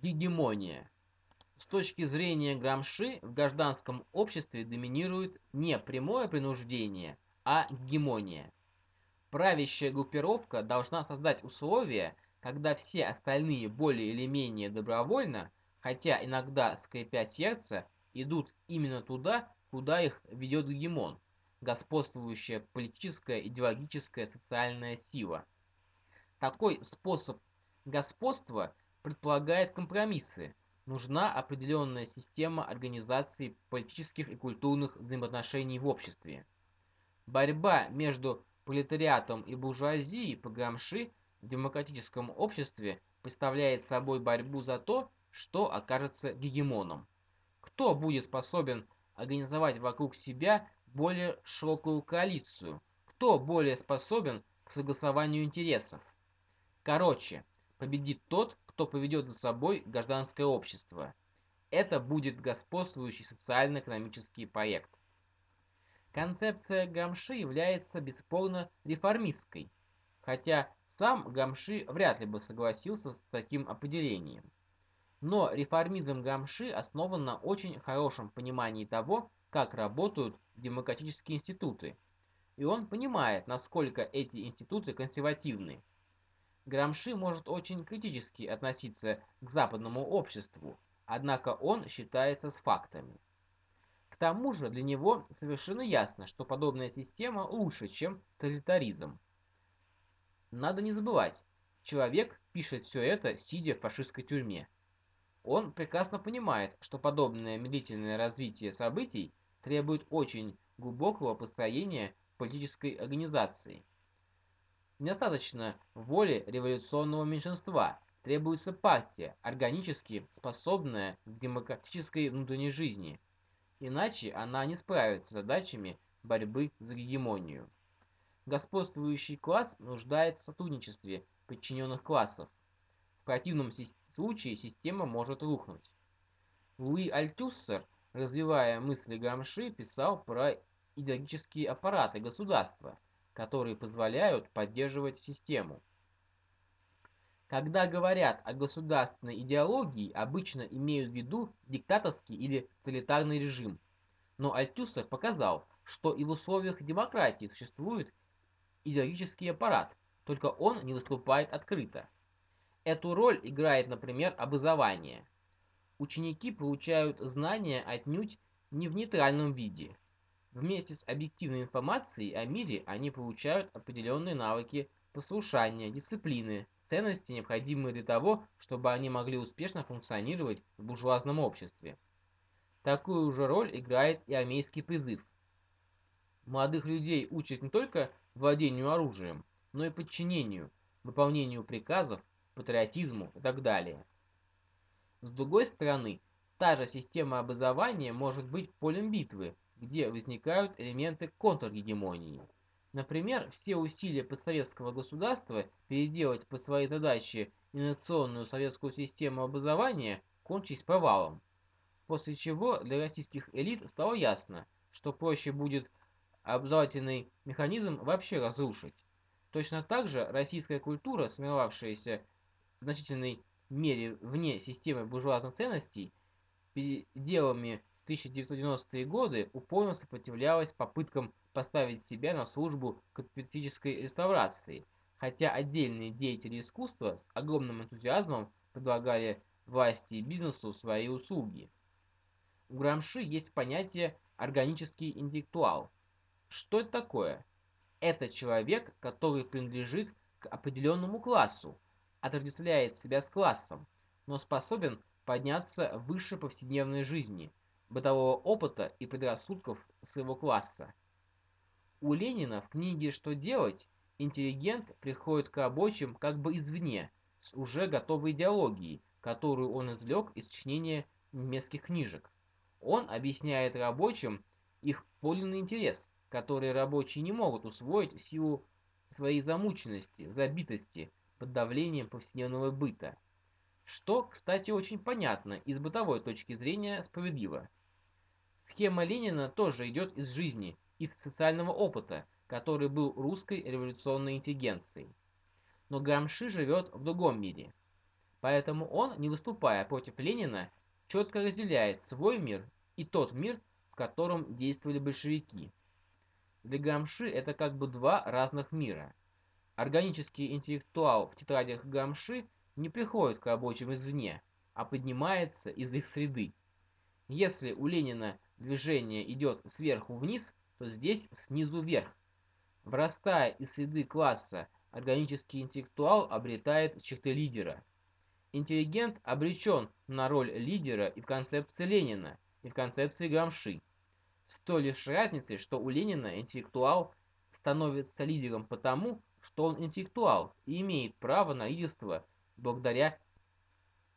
Гегемония. С точки зрения Грамши, в гражданском обществе доминирует не прямое принуждение, а гегемония. Правящая группировка должна создать условия, когда все остальные более или менее добровольно, хотя иногда скрипя сердце, идут именно туда, куда их ведет гегемон, господствующая политическая, идеологическая, социальная сила. Такой способ господства предполагает компромиссы, нужна определенная система организации политических и культурных взаимоотношений в обществе. Борьба между пролетариатом и буржуазией по Грамши в демократическом обществе представляет собой борьбу за то, что окажется гегемоном. Кто будет способен организовать вокруг себя более широкую коалицию? Кто более способен к согласованию интересов? Короче, победит тот, кто поведет за собой гражданское общество. Это будет господствующий социально-экономический проект. Концепция Гамши является бесспорно реформистской, хотя сам Гамши вряд ли бы согласился с таким определением. Но реформизм Гамши основан на очень хорошем понимании того, как работают демократические институты, и он понимает, насколько эти институты консервативны. Грамши может очень критически относиться к западному обществу, однако он считается с фактами. К тому же для него совершенно ясно, что подобная система лучше, чем тоталитаризм. Надо не забывать, человек пишет все это, сидя в фашистской тюрьме. Он прекрасно понимает, что подобное медлительное развитие событий требует очень глубокого построения политической организации. Недостаточно воли революционного меньшинства, требуется партия, органически способная к демократической внутренней жизни. Иначе она не справится с задачами борьбы за гегемонию. Господствующий класс нуждается в сотрудничестве подчиненных классов. В противном случае система может рухнуть. Луи Альтюссер, развивая мысли Грамши, писал про идеологические аппараты государства – которые позволяют поддерживать систему. Когда говорят о государственной идеологии, обычно имеют в виду диктаторский или тоталитарный режим. Но Альтюсер показал, что и в условиях демократии существует идеологический аппарат, только он не выступает открыто. Эту роль играет, например, образование. Ученики получают знания отнюдь не в нейтральном виде – Вместе с объективной информацией о мире они получают определенные навыки послушания, дисциплины, ценности, необходимые для того, чтобы они могли успешно функционировать в буржуазном обществе. Такую же роль играет и армейский призыв. Молодых людей учат не только владению оружием, но и подчинению, выполнению приказов, патриотизму и так далее. С другой стороны, та же система образования может быть полем битвы, где возникают элементы контргегемонии. Например, все усилия постсоветского государства переделать по своей задаче инновационную советскую систему образования кончились провалом, после чего для российских элит стало ясно, что проще будет образовательный механизм вообще разрушить. Точно так же российская культура, сформировавшаяся в значительной мере вне системы буржуазных ценностей, переделами 1990-е годы упорно сопротивлялась попыткам поставить себя на службу капиталистической реставрации, хотя отдельные деятели искусства с огромным энтузиазмом предлагали власти и бизнесу свои услуги. У Грамши есть понятие «органический интеллектуал». Что это такое? Это человек, который принадлежит к определенному классу, отождествляет себя с классом, но способен подняться выше повседневной жизни – бытового опыта и предрассудков своего класса. У Ленина в книге «Что делать» интеллигент приходит к рабочим как бы извне, с уже готовой идеологией, которую он извлек из чтения немецких книжек. Он объясняет рабочим их подлинный интерес, который рабочие не могут усвоить в силу своей замученности, забитости, под давлением повседневного быта. Что, кстати, очень понятно и с бытовой точки зрения справедливо. Схема Ленина тоже идет из жизни, из социального опыта, который был русской революционной интеллигенцией. Но Грамши живет в другом мире. Поэтому он, не выступая против Ленина, четко разделяет свой мир и тот мир, в котором действовали большевики. Для Гамши это как бы два разных мира. Органический интеллектуал в тетрадях Гамши не приходит к рабочим извне, а поднимается из их среды. Если у Ленина движение идет сверху вниз, то здесь снизу вверх. Врастая из среды класса, органический интеллектуал обретает черты лидера. Интеллигент обречен на роль лидера и в концепции Ленина, и в концепции Грамши. С той лишь разницей, что у Ленина интеллектуал становится лидером потому, что он интеллектуал и имеет право на лидерство благодаря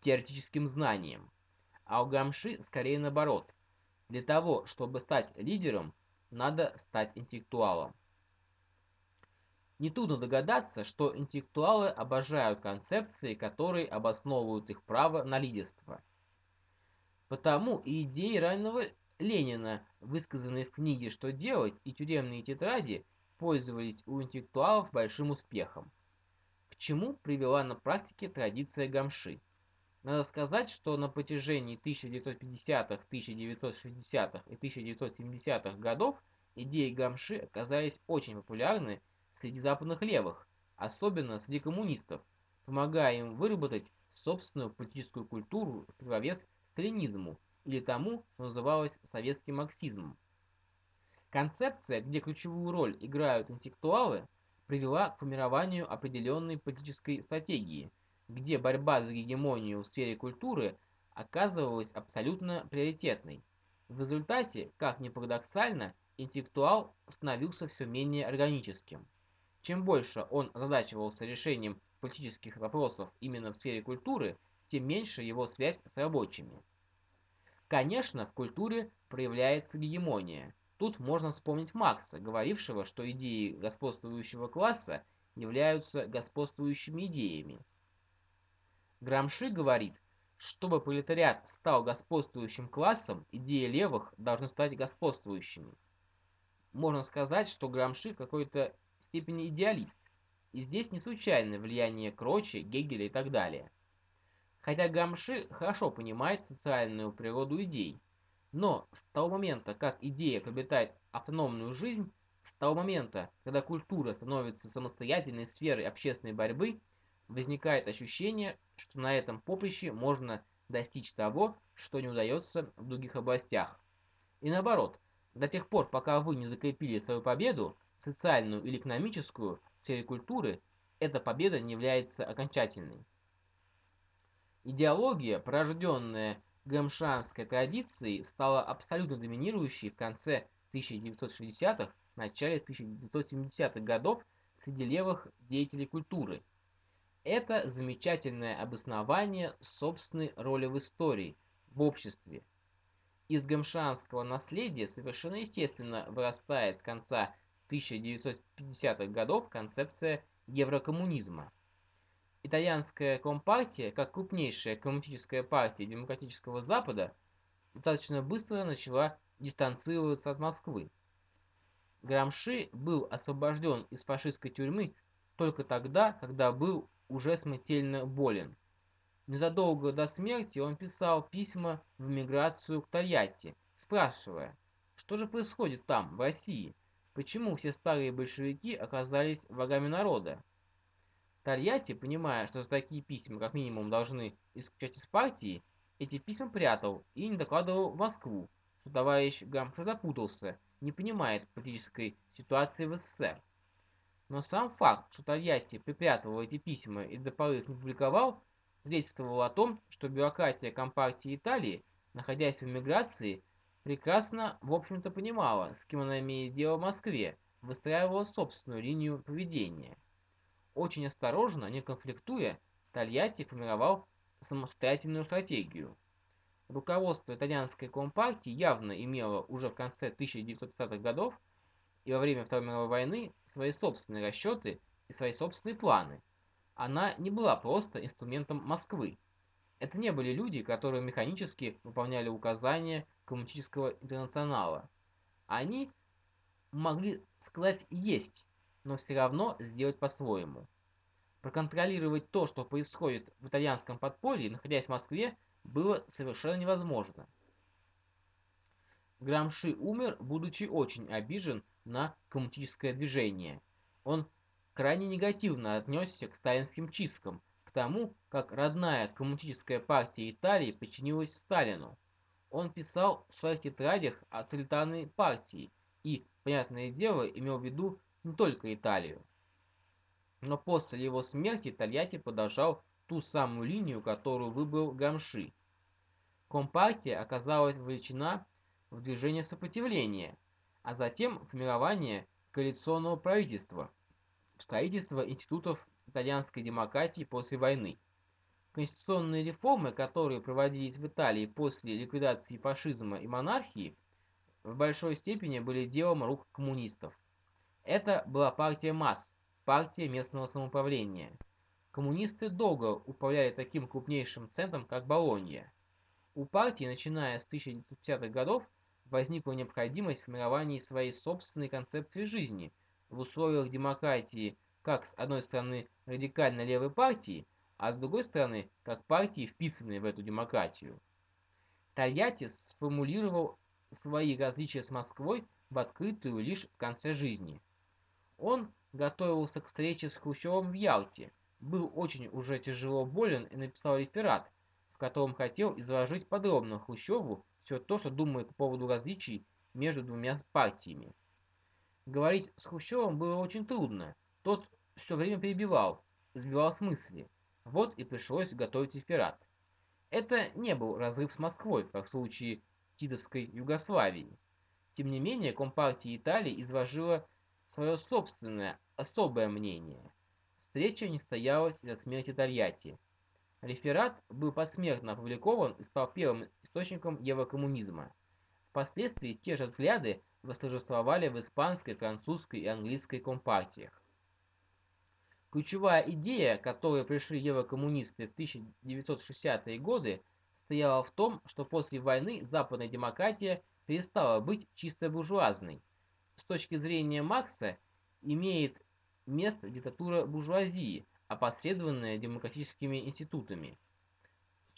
теоретическим знаниям. А у Грамши скорее наоборот. Для того, чтобы стать лидером, надо стать интеллектуалом. Нетрудно догадаться, что интеллектуалы обожают концепции, которые обосновывают их право на лидерство. Потому и идеи раннего Ленина, высказанные в книге «Что делать» и тюремные тетради, пользовались у интеллектуалов большим успехом. К чему привела на практике традиция Гамши? Надо сказать, что на протяжении 1950-х, 1960-х и 1970-х годов идеи Гамши оказались очень популярны среди западных левых, особенно среди коммунистов, помогая им выработать собственную политическую культуру в противовес сталинизму или тому, что называлось советским марксизмом. Концепция, где ключевую роль играют интеллектуалы, привела к формированию определенной политической стратегии – где борьба за гегемонию в сфере культуры оказывалась абсолютно приоритетной. В результате, как ни парадоксально, интеллектуал становился все менее органическим. Чем больше он озадачивался решением политических вопросов именно в сфере культуры, тем меньше его связь с рабочими. Конечно, в культуре проявляется гегемония. Тут можно вспомнить Маркса, говорившего, что идеи господствующего класса являются господствующими идеями. Грамши говорит, чтобы пролетариат стал господствующим классом, идеи левых должны стать господствующими. Можно сказать, что Грамши в какой-то степени идеалист, и здесь не случайное влияние Крочи, Гегеля и так далее. Хотя Грамши хорошо понимает социальную природу идей, но с того момента, как идея приобретает автономную жизнь, с того момента, когда культура становится самостоятельной сферой общественной борьбы, возникает ощущение, что на этом поприще можно достичь того, что не удается в других областях. И наоборот, до тех пор, пока вы не закрепили свою победу, социальную или экономическую, в сфере культуры, эта победа не является окончательной. Идеология, порожденная гэмшанской традицией, стала абсолютно доминирующей в конце 1960-х, начале 1970-х годов среди левых деятелей культуры – это замечательное обоснование собственной роли в истории, в обществе. Из гамшанского наследия совершенно естественно вырастает с конца 1950-х годов концепция еврокоммунизма. Итальянская компартия, как крупнейшая коммунистическая партия демократического Запада, достаточно быстро начала дистанцироваться от Москвы. Грамши был освобожден из фашистской тюрьмы только тогда, когда был уже смертельно болен. Незадолго до смерти он писал письма в эмиграцию к Тольятти, спрашивая, что же происходит там, в России, почему все старые большевики оказались врагами народа. Тольятти, понимая, что за такие письма как минимум должны исключать из партии, эти письма прятал и не докладывал в Москву, что товарищ Гамша запутался, не понимает политической ситуации в СССР. Но сам факт, что Тольятти припрятывал эти письма и до поры их не публиковал, свидетельствовал о том, что бюрократия Компартии Италии, находясь в эмиграции, прекрасно, в общем-то, понимала, с кем она имеет дело в Москве, выстраивала собственную линию поведения. Очень осторожно, не конфликтуя, Тольятти формировал самостоятельную стратегию. Руководство итальянской компартии явно имело уже в конце 1930-х годов и во время Второй мировой войны свои собственные расчеты и свои собственные планы. Она не была просто инструментом Москвы. Это не были люди, которые механически выполняли указания коммунистического интернационала. Они могли сказать «есть», но все равно сделать по-своему. Проконтролировать то, что происходит в итальянском подполье, находясь в Москве, было совершенно невозможно. Грамши умер, будучи очень обижен на коммунистическое движение. Он крайне негативно отнесся к сталинским чисткам, к тому, как родная коммунистическая партия Италии подчинилась Сталину. Он писал в своих тетрадях о тоталитарной партии и, понятное дело, имел в виду не только Италию. Но после его смерти Тольятти продолжал ту самую линию, которую выбрал Гамши. Компартия оказалась вовлечена в движение сопротивления, а затем формирование коалиционного правительства, строительство институтов итальянской демократии после войны. Конституционные реформы, которые проводились в Италии после ликвидации фашизма и монархии, в большой степени были делом рук коммунистов. Это была партия масс, партия местного самоуправления. Коммунисты долго управляли таким крупнейшим центром, как Болонья. У партии, начиная с 1950-х годов, возникла необходимость формирования своей собственной концепции жизни в условиях демократии как с одной стороны радикально левой партии, а с другой стороны как партии, вписанной в эту демократию. Тольятти сформулировал свои различия с Москвой в открытую лишь в конце жизни. Он готовился к встрече с Хрущевым в Ялте, был очень уже тяжело болен и написал реферат, в котором хотел изложить подробно Хрущеву все то, что думает по поводу различий между двумя партиями. Говорить с Хрущевым было очень трудно, тот все время перебивал, сбивал с мысли. Вот и пришлось готовить реферат. Это не был разрыв с Москвой, как в случае Титовской Югославии. Тем не менее, Компартия Италии изложила свое собственное, особое мнение. Встреча не стоялась из-за смерти Тольятти. Реферат был посмертно опубликован и стал первым источником еврокоммунизма. Впоследствии те же взгляды восторжествовали в испанской, французской и английской компартиях. Ключевая идея, к которой пришли еврокоммунисты в 1960-е годы, стояла в том, что после войны западная демократия перестала быть чисто буржуазной. С точки зрения Маркса имеет место диктатура буржуазии, опосредованная демократическими институтами.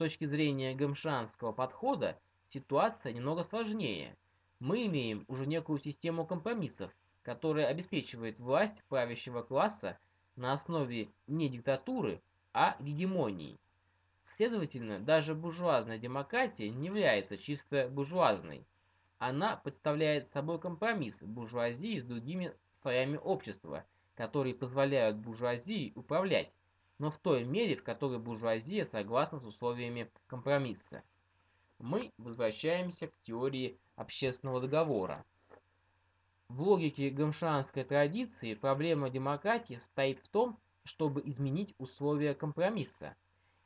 Точки зрения гамшанского подхода ситуация немного сложнее. Мы имеем уже некую систему компромиссов, которая обеспечивает власть правящего класса на основе не диктатуры, а гегемонии. Следовательно, даже буржуазная демократия не является чисто буржуазной. Она представляет собой компромисс буржуазии с другими слоями общества, которые позволяют буржуазии управлять, но в той мере, в которой буржуазия согласна с условиями компромисса. Мы возвращаемся к теории общественного договора. В логике гамшанской традиции проблема демократии стоит в том, чтобы изменить условия компромисса.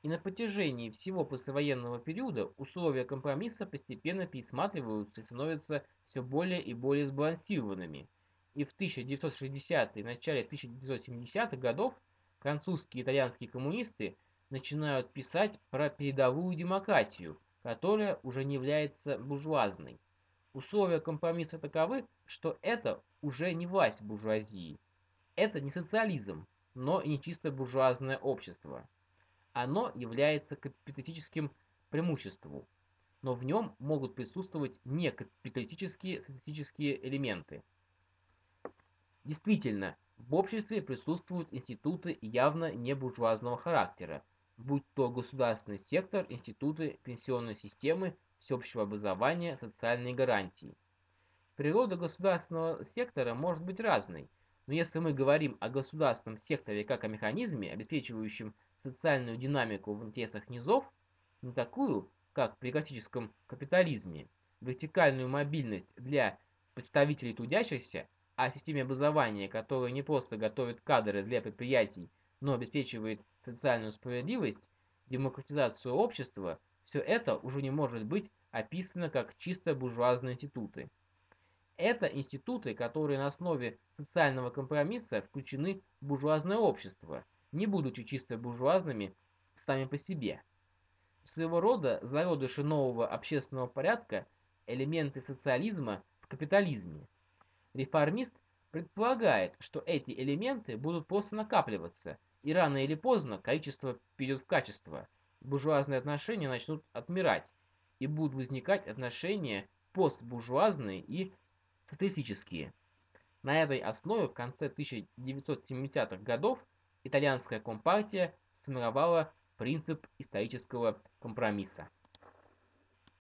И на протяжении всего послевоенного периода условия компромисса постепенно пересматриваются и становятся все более и более сбалансированными. И в 1960-е и начале 1970-х годов французские и итальянские коммунисты начинают писать про передовую демократию, которая уже не является буржуазной. Условия компромисса таковы, что это уже не власть буржуазии. Это не социализм, но и не чисто буржуазное общество. Оно является капиталистическим преимуществом, но в нем могут присутствовать некапиталистические социалистические элементы. Действительно, в обществе присутствуют институты явно не буржуазного характера, будь то государственный сектор, институты пенсионной системы всеобщего образования, социальные гарантии. Природа государственного сектора может быть разной, но если мы говорим о государственном секторе как о механизме, обеспечивающем социальную динамику в интересах низов, не такую, как при классическом капитализме, вертикальную мобильность для представителей трудящихся, а системе образования, которая не просто готовит кадры для предприятий, но обеспечивает социальную справедливость, демократизацию общества, все это уже не может быть описано как чисто буржуазные институты. Это институты, которые на основе социального компромисса включены в буржуазное общество, не будучи чисто буржуазными сами по себе. Своего рода зародыши нового общественного порядка – элементы социализма в капитализме. Реформист предполагает, что эти элементы будут просто накапливаться И рано или поздно количество перейдет в качество, буржуазные отношения начнут отмирать, и будут возникать отношения постбуржуазные и социалистические. На этой основе в конце 1970-х годов итальянская компартия сформировала принцип исторического компромисса.